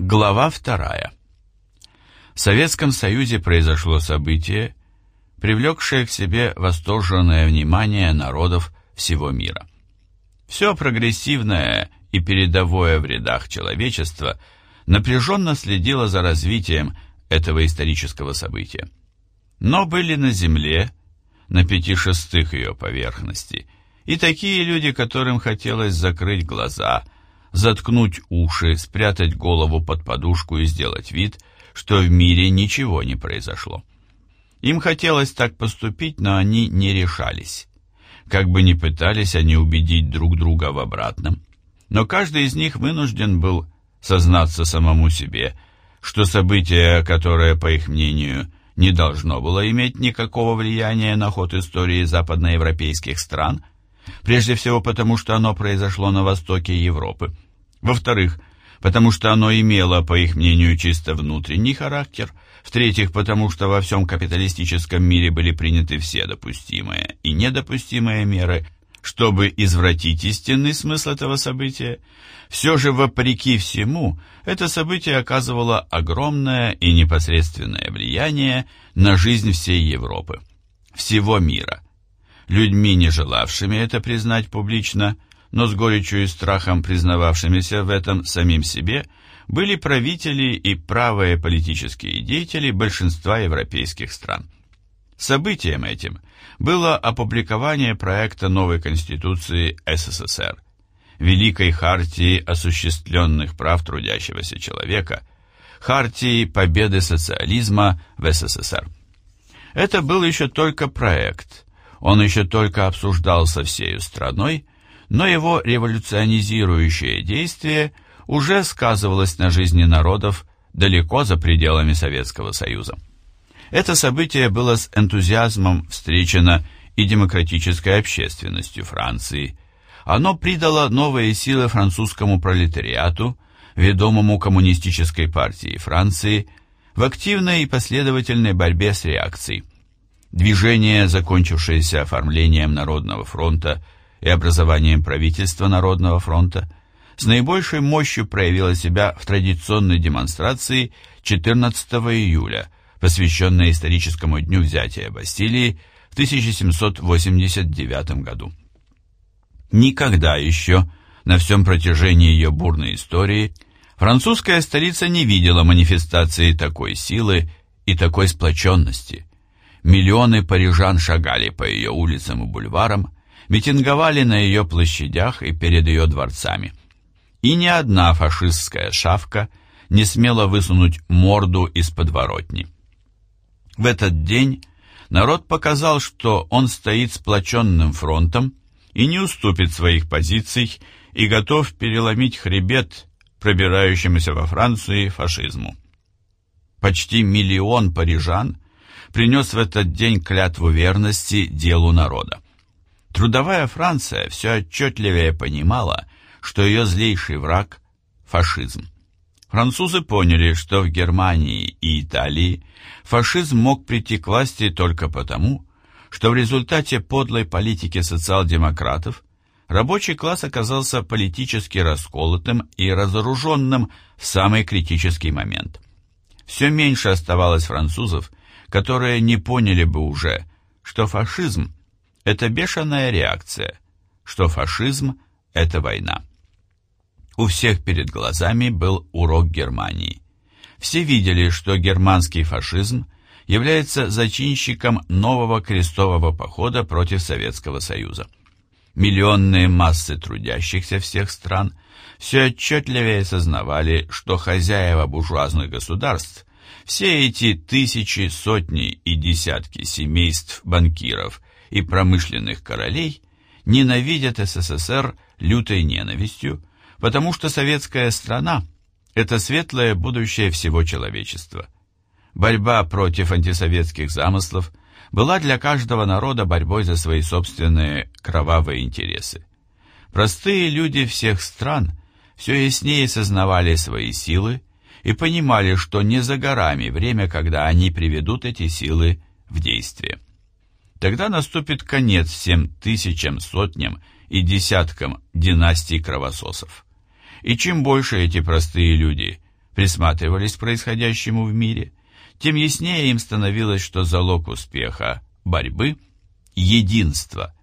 Глава вторая. В Советском Союзе произошло событие, привлекшее к себе восторженное внимание народов всего мира. Все прогрессивное и передовое в рядах человечества напряженно следило за развитием этого исторического события. Но были на Земле, на пяти шестых ее поверхности, и такие люди, которым хотелось закрыть глаза – заткнуть уши, спрятать голову под подушку и сделать вид, что в мире ничего не произошло. Им хотелось так поступить, но они не решались. Как бы ни пытались они убедить друг друга в обратном, но каждый из них вынужден был сознаться самому себе, что событие, которое, по их мнению, не должно было иметь никакого влияния на ход истории западноевропейских стран – Прежде всего потому, что оно произошло на востоке Европы. Во-вторых, потому что оно имело, по их мнению, чисто внутренний характер. В-третьих, потому что во всем капиталистическом мире были приняты все допустимые и недопустимые меры, чтобы извратить истинный смысл этого события. Все же, вопреки всему, это событие оказывало огромное и непосредственное влияние на жизнь всей Европы, всего мира – людьми, не желавшими это признать публично, но с горечью и страхом признававшимися в этом самим себе, были правители и правые политические деятели большинства европейских стран. Событием этим было опубликование проекта новой Конституции СССР, Великой Хартии осуществленных прав трудящегося человека, Хартии победы социализма в СССР. Это был еще только проект – он еще только обсуждался всею страной, но его революционизирующее действие уже сказывалось на жизни народов далеко за пределами Советского Союза. Это событие было с энтузиазмом встречено и демократической общественностью Франции. Оно придало новые силы французскому пролетариату, ведомому коммунистической партией Франции, в активной и последовательной борьбе с реакцией. Движение, закончившееся оформлением Народного фронта и образованием правительства Народного фронта, с наибольшей мощью проявило себя в традиционной демонстрации 14 июля, посвященной историческому дню взятия Бастилии в 1789 году. Никогда еще на всем протяжении ее бурной истории французская столица не видела манифестации такой силы и такой сплоченности. Миллионы парижан шагали по ее улицам и бульварам, митинговали на ее площадях и перед ее дворцами. И ни одна фашистская шавка не смела высунуть морду из подворотни. В этот день народ показал, что он стоит сплоченным фронтом и не уступит своих позиций и готов переломить хребет пробирающемуся во Франции фашизму. Почти миллион парижан – принес в этот день клятву верности делу народа. Трудовая Франция все отчетливее понимала, что ее злейший враг – фашизм. Французы поняли, что в Германии и Италии фашизм мог прийти к власти только потому, что в результате подлой политики социал-демократов рабочий класс оказался политически расколотым и разоруженным в самый критический момент. Все меньше оставалось французов, которые не поняли бы уже, что фашизм – это бешеная реакция, что фашизм – это война. У всех перед глазами был урок Германии. Все видели, что германский фашизм является зачинщиком нового крестового похода против Советского Союза. Миллионные массы трудящихся всех стран все отчетливее сознавали, что хозяева буржуазных государств все эти тысячи, сотни и десятки семейств банкиров и промышленных королей ненавидят СССР лютой ненавистью, потому что советская страна – это светлое будущее всего человечества. Борьба против антисоветских замыслов была для каждого народа борьбой за свои собственные кровавые интересы. Простые люди всех стран все яснее сознавали свои силы и понимали, что не за горами время, когда они приведут эти силы в действие. Тогда наступит конец всем тысячам, сотням и десяткам династий кровососов. И чем больше эти простые люди присматривались к происходящему в мире, тем яснее им становилось, что залог успеха борьбы – единство.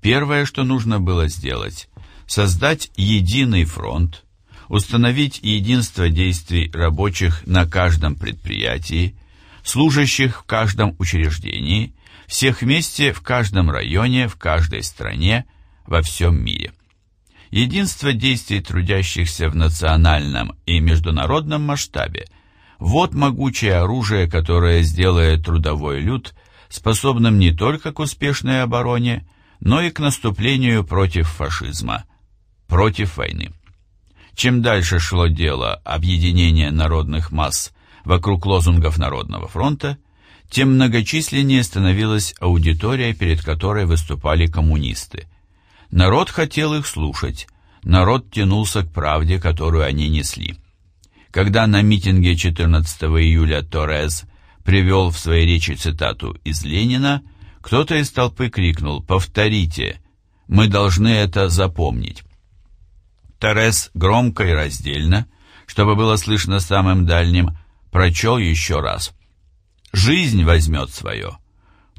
Первое, что нужно было сделать – создать единый фронт, установить единство действий рабочих на каждом предприятии, служащих в каждом учреждении, всех вместе в каждом районе, в каждой стране, во всем мире. Единство действий трудящихся в национальном и международном масштабе – вот могучее оружие, которое сделает трудовой люд способным не только к успешной обороне, но и к наступлению против фашизма, против войны. Чем дальше шло дело объединения народных масс вокруг лозунгов Народного фронта, тем многочисленнее становилась аудитория, перед которой выступали коммунисты. Народ хотел их слушать, народ тянулся к правде, которую они несли. Когда на митинге 14 июля Торрес привел в своей речи цитату из Ленина, кто-то из толпы крикнул «Повторите! Мы должны это запомнить!» Торрес громко и раздельно, чтобы было слышно самым дальним, прочел еще раз. «Жизнь возьмет свое.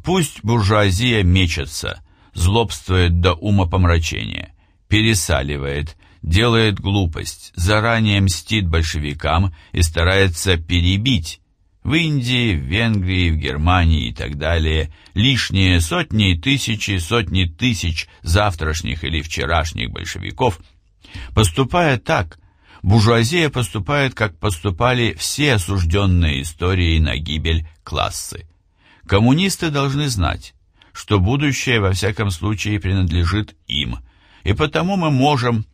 Пусть буржуазия мечется, злобствует до умопомрачения, пересаливает, делает глупость, заранее мстит большевикам и старается перебить. В Индии, в Венгрии, в Германии и так далее лишние сотни и тысячи, сотни тысяч завтрашних или вчерашних большевиков. Поступая так, буржуазия поступает, как поступали все осужденные историей на гибель классы. Коммунисты должны знать, что будущее во всяком случае принадлежит им, и потому мы можем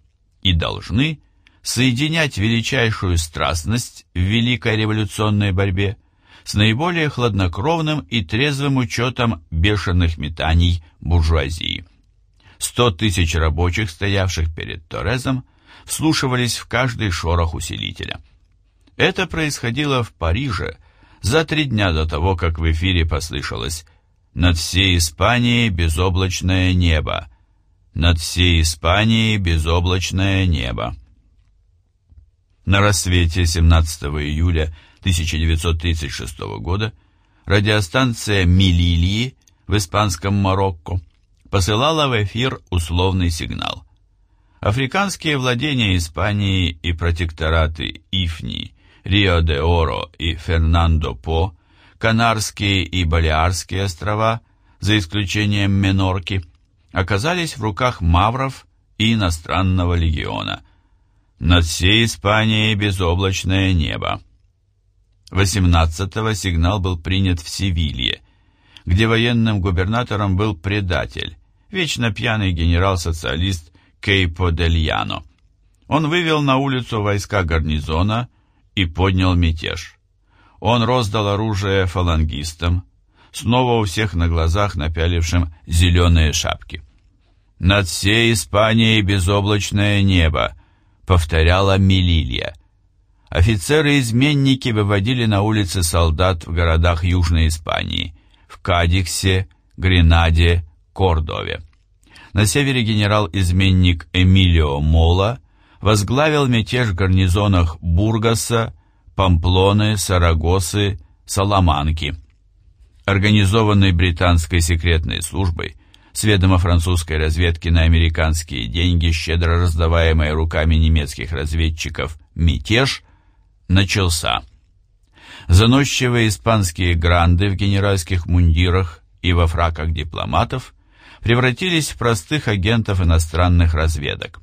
и должны соединять величайшую страстность в великой революционной борьбе с наиболее хладнокровным и трезвым учетом бешеных метаний буржуазии. Сто тысяч рабочих, стоявших перед Торезом, вслушивались в каждый шорох усилителя. Это происходило в Париже за три дня до того, как в эфире послышалось «Над всей Испанией безоблачное небо», над всей Испанией безоблачное небо. На рассвете 17 июля 1936 года радиостанция Милилии в испанском Марокко посылала в эфир условный сигнал. Африканские владения Испании и протектораты Ифни, Рио-де-Оро и Фернандо-По, Канарские и Балиарские острова, за исключением Менорки – оказались в руках мавров и иностранного легиона. Над всей Испанией безоблачное небо. 18-го сигнал был принят в Севилье, где военным губернатором был предатель, вечно пьяный генерал-социалист Кейпо Дельяно. Он вывел на улицу войска гарнизона и поднял мятеж. Он роздал оружие фалангистам, снова у всех на глазах напялившим зеленые шапки. «Над всей Испанией безоблачное небо», — повторяла Мелилья. Офицеры-изменники выводили на улицы солдат в городах Южной Испании, Кадиксе, Гренаде, Кордове. На севере генерал-изменник Эмилио Мола возглавил мятеж в гарнизонах Бургаса, Памплоны, Сарагосы, Саламанки. Организованный британской секретной службой, с ведома французской разведки на американские деньги, щедро раздаваемые руками немецких разведчиков, мятеж начался. Заносчивые испанские гранды в генеральских мундирах и во фраках дипломатов превратились в простых агентов иностранных разведок.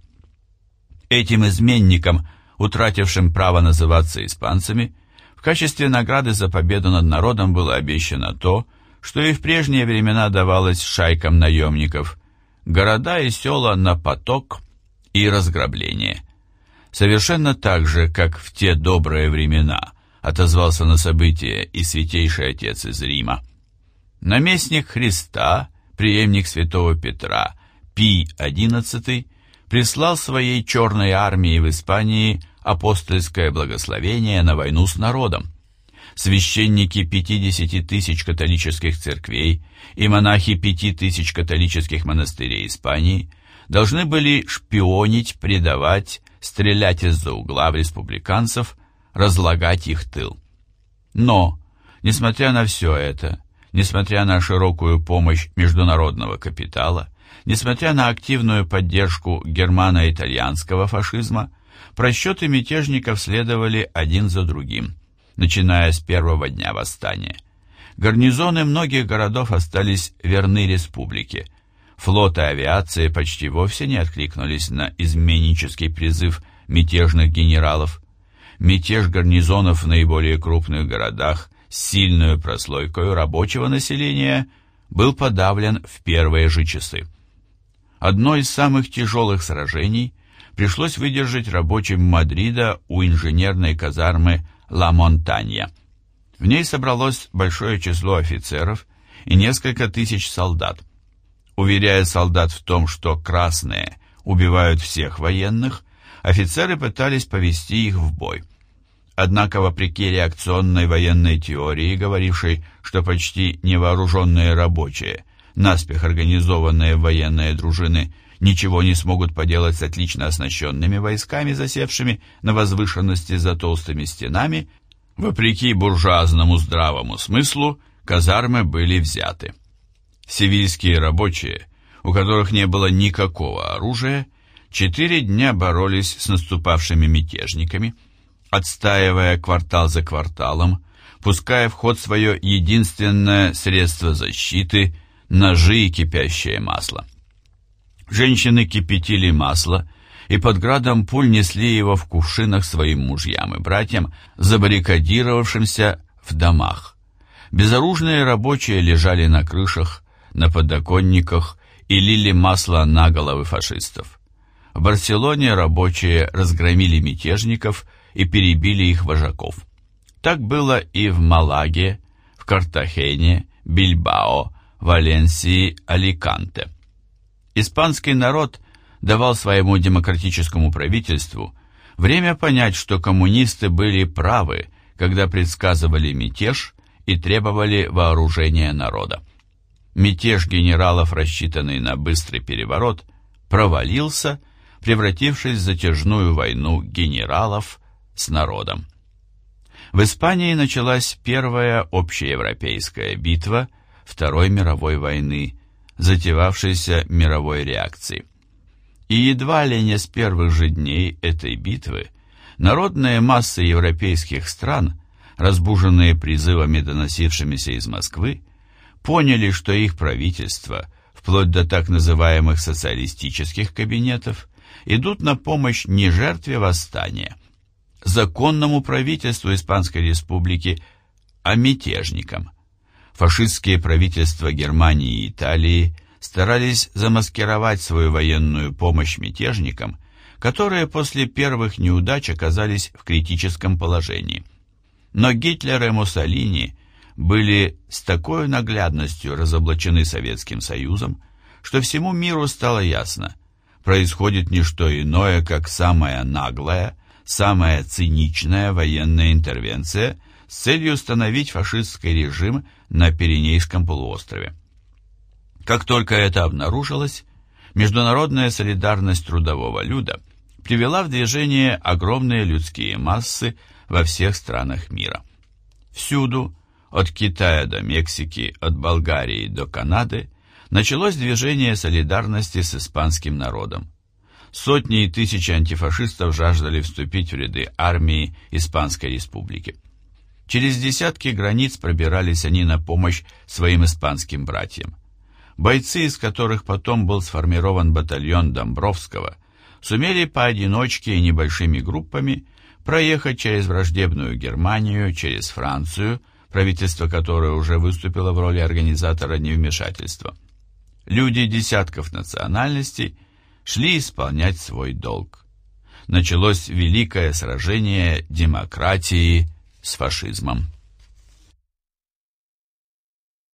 Этим изменникам, утратившим право называться испанцами, в качестве награды за победу над народом было обещано то, что и в прежние времена давалось шайкам наемников, города и села на поток и разграбление. Совершенно так же, как в те добрые времена, отозвался на события и святейший отец из Рима. Наместник Христа, преемник святого Петра, Пий XI, прислал своей черной армии в Испании апостольское благословение на войну с народом священники 50 тысяч католических церквей и монахи 5 тысяч католических монастырей Испании должны были шпионить, предавать, стрелять из-за угла в республиканцев, разлагать их тыл. Но, несмотря на все это, несмотря на широкую помощь международного капитала, несмотря на активную поддержку германо-итальянского фашизма, просчеты мятежников следовали один за другим, начиная с первого дня восстания. Гарнизоны многих городов остались верны республике. Флот и авиация почти вовсе не откликнулись на изменнический призыв мятежных генералов. Мятеж гарнизонов в наиболее крупных городах с сильной прослойкой рабочего населения был подавлен в первые же часы. Одно из самых тяжелых сражений пришлось выдержать рабочим Мадрида у инженерной казармы Ла Монтанья. В ней собралось большое число офицеров и несколько тысяч солдат. Уверяя солдат в том, что красные убивают всех военных, офицеры пытались повести их в бой. Однако, вопреки реакционной военной теории, говорившей, что почти невооруженные рабочие, наспех организованные военные дружины, ничего не смогут поделать с отлично оснащенными войсками, засевшими на возвышенности за толстыми стенами, вопреки буржуазному здравому смыслу, казармы были взяты. Сивильские рабочие, у которых не было никакого оружия, четыре дня боролись с наступавшими мятежниками, отстаивая квартал за кварталом, пуская в ход свое единственное средство защиты – ножи и кипящее масло. Женщины кипятили масло и под градом пуль несли его в кувшинах своим мужьям и братьям, забаррикадировавшимся в домах. Безоружные рабочие лежали на крышах, на подоконниках и лили масло на головы фашистов. В Барселоне рабочие разгромили мятежников и перебили их вожаков. Так было и в Малаге, в Картахене, Бильбао, Валенсии, Аликанте. Испанский народ давал своему демократическому правительству время понять, что коммунисты были правы, когда предсказывали мятеж и требовали вооружения народа. Мятеж генералов, рассчитанный на быстрый переворот, провалился, превратившись в затяжную войну генералов с народом. В Испании началась первая общеевропейская битва Второй мировой войны, затевавшейся мировой реакции. И едва ли не с первых же дней этой битвы народные массы европейских стран, разбуженные призывами, доносившимися из Москвы, поняли, что их правительство, вплоть до так называемых социалистических кабинетов, идут на помощь не жертве восстания, законному правительству Испанской Республики, а мятежникам – фашистские правительства Германии и Италии старались замаскировать свою военную помощь мятежникам, которые после первых неудач оказались в критическом положении. Но Гитлер и Муссолини были с такой наглядностью разоблачены Советским Союзом, что всему миру стало ясно, происходит не что иное, как самая наглая, самая циничная военная интервенция – с целью установить фашистский режим на Пиренейском полуострове. Как только это обнаружилось, международная солидарность трудового люда привела в движение огромные людские массы во всех странах мира. Всюду, от Китая до Мексики, от Болгарии до Канады, началось движение солидарности с испанским народом. Сотни и тысячи антифашистов жаждали вступить в ряды армии Испанской Республики. Через десятки границ пробирались они на помощь своим испанским братьям. Бойцы, из которых потом был сформирован батальон Домбровского, сумели поодиночке и небольшими группами проехать через враждебную Германию, через Францию, правительство которой уже выступило в роли организатора невмешательства. Люди десятков национальностей шли исполнять свой долг. Началось великое сражение демократии с фашизмом.